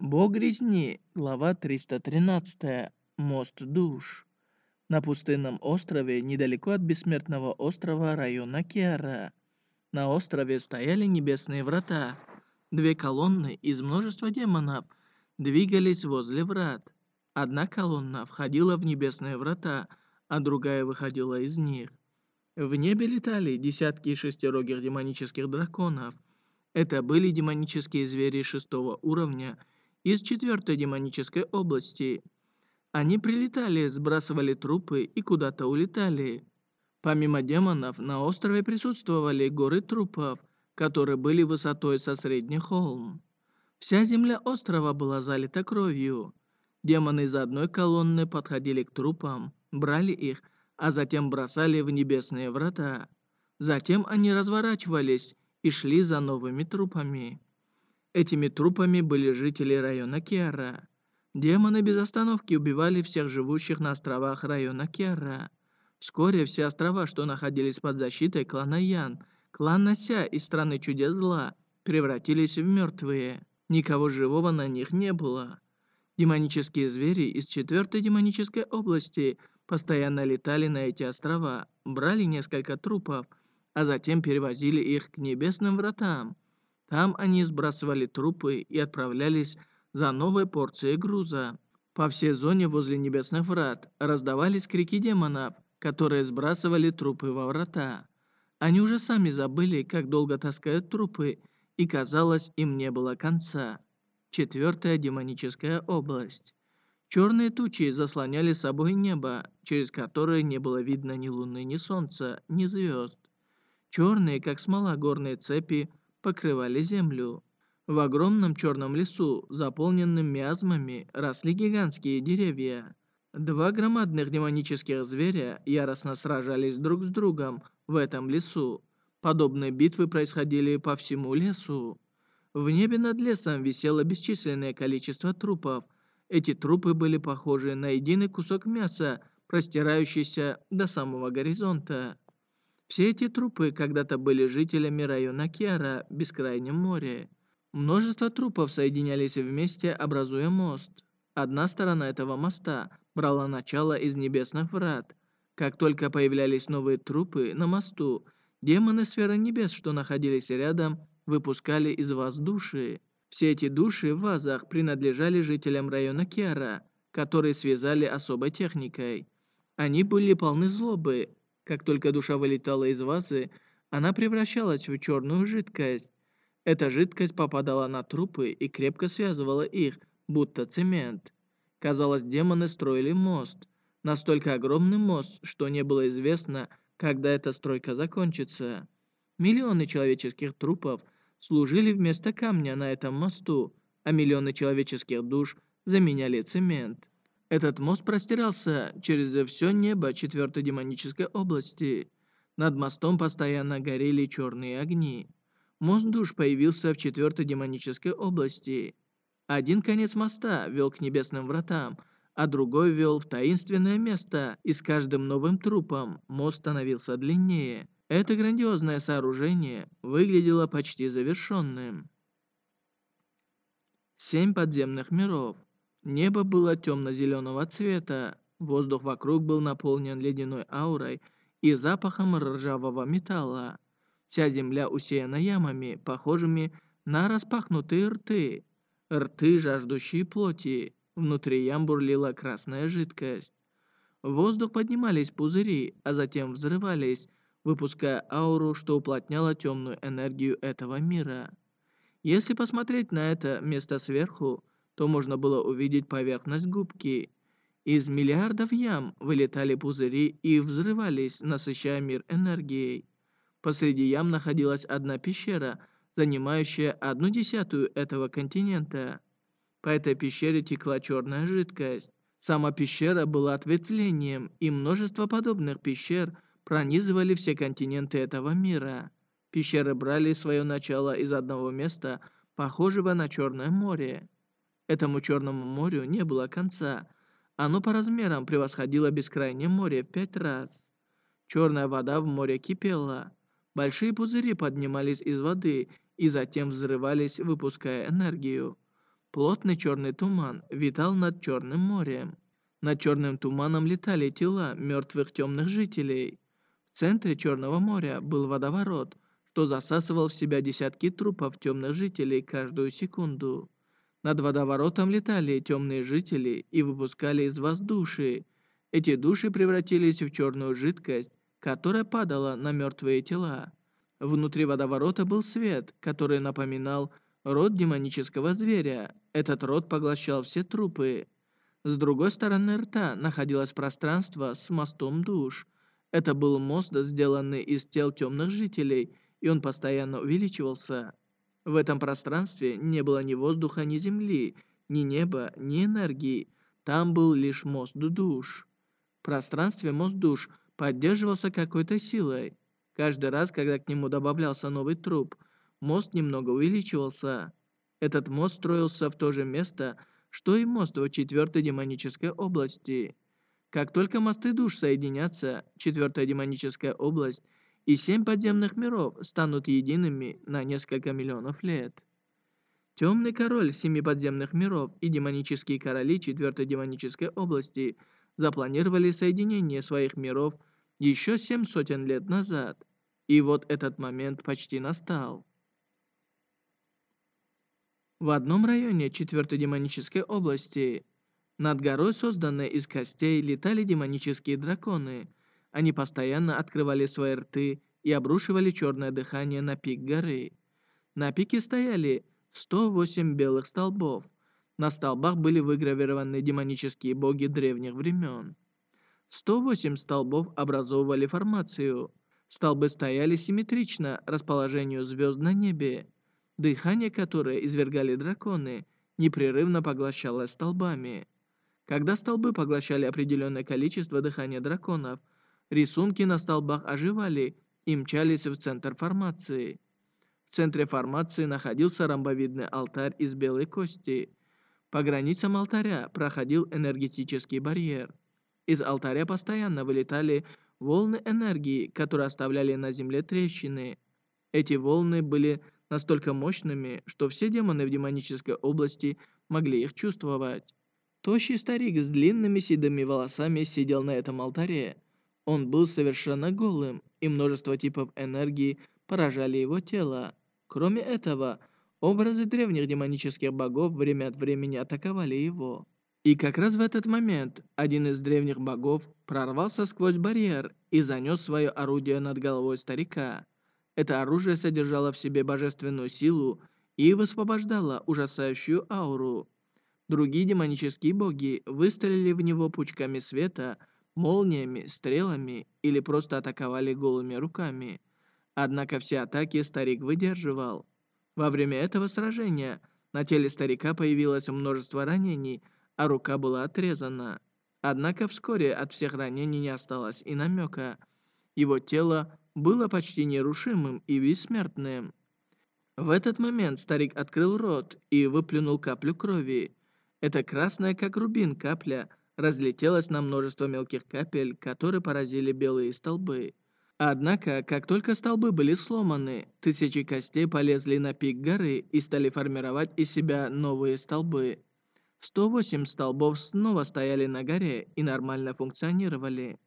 Бог резни, глава 313. Мост душ. На пустынном острове, недалеко от бессмертного острова района Киара. На острове стояли небесные врата. Две колонны из множества демонов двигались возле врат. Одна колонна входила в небесные врата, а другая выходила из них. В небе летали десятки шестирогих демонических драконов. Это были демонические звери шестого уровня – из четвертой демонической области. Они прилетали, сбрасывали трупы и куда-то улетали. Помимо демонов, на острове присутствовали горы трупов, которые были высотой со средний холм. Вся земля острова была залита кровью. Демоны из одной колонны подходили к трупам, брали их, а затем бросали в небесные врата. Затем они разворачивались и шли за новыми трупами. Этими трупами были жители района Киара. Демоны без остановки убивали всех живущих на островах района Киара. Вскоре все острова, что находились под защитой клана Ян, клана Ся и страны чудес зла, превратились в мертвые. Никого живого на них не было. Демонические звери из четвертой демонической области постоянно летали на эти острова, брали несколько трупов, а затем перевозили их к небесным вратам – там они сбрасывали трупы и отправлялись за новой порцией груза. По всей зоне возле Небесных Врат раздавались крики демонов, которые сбрасывали трупы во врата. Они уже сами забыли, как долго таскают трупы, и казалось, им не было конца. Четвертая демоническая область. Черные тучи заслоняли собой небо, через которое не было видно ни луны, ни солнца, ни звезд. Черные, как смола горные цепи, покрывали землю. В огромном черном лесу, заполненном миазмами, росли гигантские деревья. Два громадных демонических зверя яростно сражались друг с другом в этом лесу. Подобные битвы происходили по всему лесу. В небе над лесом висело бесчисленное количество трупов. Эти трупы были похожи на единый кусок мяса, простирающийся до самого горизонта. Все эти трупы когда-то были жителями района Киара, Бескрайнем море. Множество трупов соединялись вместе, образуя мост. Одна сторона этого моста брала начало из небесных врат. Как только появлялись новые трупы на мосту, демоны сферы небес, что находились рядом, выпускали из вас души. Все эти души в вазах принадлежали жителям района Киара, которые связали особой техникой. Они были полны злобы, как только душа вылетала из вазы, она превращалась в черную жидкость. Эта жидкость попадала на трупы и крепко связывала их, будто цемент. Казалось, демоны строили мост. Настолько огромный мост, что не было известно, когда эта стройка закончится. Миллионы человеческих трупов служили вместо камня на этом мосту, а миллионы человеческих душ заменяли цемент. Этот мост простирался через все небо четвертой демонической области. Над мостом постоянно горели черные огни. Мост душ появился в четвертой демонической области. Один конец моста вел к небесным вратам, а другой вел в таинственное место, и с каждым новым трупом мост становился длиннее. Это грандиозное сооружение выглядело почти завершенным. Семь подземных миров. Небо было темно-зеленого цвета, воздух вокруг был наполнен ледяной аурой и запахом ржавого металла. Вся земля усеяна ямами, похожими на распахнутые рты. Рты, жаждущие плоти. Внутри ям бурлила красная жидкость. В воздух поднимались пузыри, а затем взрывались, выпуская ауру, что уплотняло темную энергию этого мира. Если посмотреть на это место сверху, то можно было увидеть поверхность губки. Из миллиардов ям вылетали пузыри и взрывались, насыщая мир энергией. Посреди ям находилась одна пещера, занимающая одну десятую этого континента. По этой пещере текла черная жидкость. Сама пещера была ответвлением, и множество подобных пещер пронизывали все континенты этого мира. Пещеры брали свое начало из одного места, похожего на Черное море. Этому Черному морю не было конца. Оно по размерам превосходило бескрайнее море пять раз. Черная вода в море кипела. Большие пузыри поднимались из воды и затем взрывались, выпуская энергию. Плотный черный туман витал над Черным морем. Над черным туманом летали тела мертвых темных жителей. В центре Черного моря был водоворот, что засасывал в себя десятки трупов темных жителей каждую секунду. Над водоворотом летали темные жители и выпускали из вас души. Эти души превратились в черную жидкость, которая падала на мертвые тела. Внутри водоворота был свет, который напоминал род демонического зверя. Этот род поглощал все трупы. С другой стороны рта находилось пространство с мостом душ. Это был мост, сделанный из тел темных жителей, и он постоянно увеличивался. В этом пространстве не было ни воздуха, ни земли, ни неба, ни энергии. Там был лишь мост душ. В пространстве мост душ поддерживался какой-то силой. Каждый раз, когда к нему добавлялся новый труп, мост немного увеличивался. Этот мост строился в то же место, что и мост в четвертой демонической области. Как только мосты душ соединятся, четвертая демоническая область и семь подземных миров станут едиными на несколько миллионов лет. Темный король семи подземных миров и демонические короли четвертой демонической области запланировали соединение своих миров еще семь сотен лет назад. И вот этот момент почти настал. В одном районе четвертой демонической области над горой, созданной из костей, летали демонические драконы. Они постоянно открывали свои рты и обрушивали черное дыхание на пик горы. На пике стояли 108 белых столбов. На столбах были выгравированы демонические боги древних времен. 108 столбов образовывали формацию. Столбы стояли симметрично расположению звезд на небе. Дыхание, которое извергали драконы, непрерывно поглощалось столбами. Когда столбы поглощали определенное количество дыхания драконов, рисунки на столбах оживали и мчались в центр формации. В центре формации находился ромбовидный алтарь из белой кости. По границам алтаря проходил энергетический барьер. Из алтаря постоянно вылетали волны энергии, которые оставляли на земле трещины. Эти волны были настолько мощными, что все демоны в демонической области могли их чувствовать. Тощий старик с длинными седыми волосами сидел на этом алтаре. Он был совершенно голым, и множество типов энергии поражали его тело. Кроме этого, образы древних демонических богов время от времени атаковали его. И как раз в этот момент один из древних богов прорвался сквозь барьер и занес свое орудие над головой старика. Это оружие содержало в себе божественную силу и высвобождало ужасающую ауру. Другие демонические боги выстрелили в него пучками света, молниями, стрелами или просто атаковали голыми руками. Однако все атаки старик выдерживал. Во время этого сражения на теле старика появилось множество ранений, а рука была отрезана. Однако вскоре от всех ранений не осталось и намека. Его тело было почти нерушимым и бессмертным. В этот момент старик открыл рот и выплюнул каплю крови. Эта красная, как рубин, капля разлетелась на множество мелких капель, которые поразили белые столбы. Однако, как только столбы были сломаны, тысячи костей полезли на пик горы и стали формировать из себя новые столбы. 108 столбов снова стояли на горе и нормально функционировали.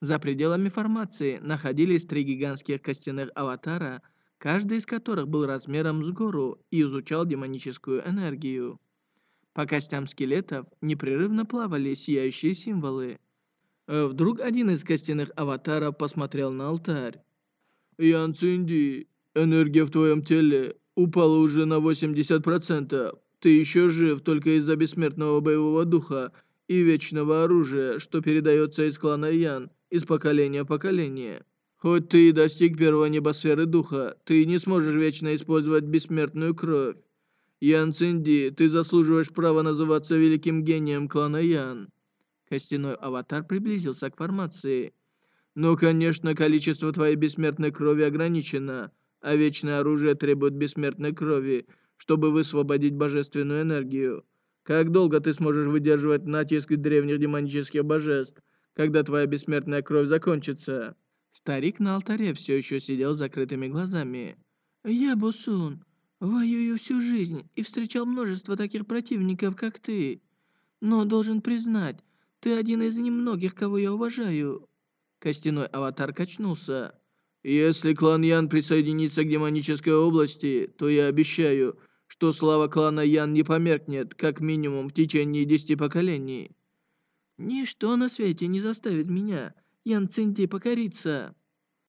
За пределами формации находились три гигантских костяных аватара, каждый из которых был размером с гору и изучал демоническую энергию. По костям скелетов непрерывно плавали сияющие символы. Э, вдруг один из костяных аватаров посмотрел на алтарь. «Ян Цинди, энергия в твоем теле упала уже на 80%. Ты еще жив только из-за бессмертного боевого духа и вечного оружия, что передается из клана Ян из поколения в поколение. Хоть ты и достиг первой небосферы духа, ты не сможешь вечно использовать бессмертную кровь. Ян Цинди, ты заслуживаешь права называться великим гением клана Ян. Костяной аватар приблизился к формации. Но, конечно, количество твоей бессмертной крови ограничено, а вечное оружие требует бессмертной крови, чтобы высвободить божественную энергию. Как долго ты сможешь выдерживать натиск древних демонических божеств? когда твоя бессмертная кровь закончится». Старик на алтаре все еще сидел с закрытыми глазами. «Я Бусун. Воюю всю жизнь и встречал множество таких противников, как ты. Но должен признать, ты один из немногих, кого я уважаю». Костяной аватар качнулся. «Если клан Ян присоединится к демонической области, то я обещаю, что слава клана Ян не померкнет, как минимум в течение десяти поколений». «Ничто на свете не заставит меня, Ян Цинди, покориться».